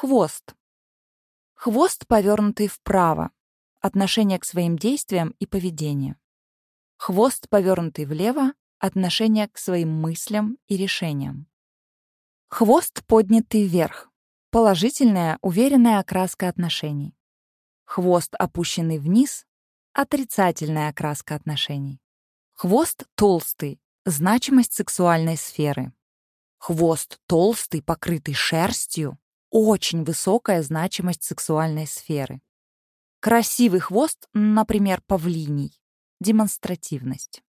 Хвост. Хвост, повернутый вправо. Отношение к своим действиям и поведению. Хвост, повернутый влево. Отношение к своим мыслям и решениям. Хвост, поднятый вверх. Положительная, уверенная окраска отношений. Хвост, опущенный вниз. Отрицательная окраска отношений. Хвост толстый. Значимость сексуальной сферы. Хвост толстый, покрытый шерстью. Очень высокая значимость сексуальной сферы. Красивый хвост, например, павлиний. Демонстративность.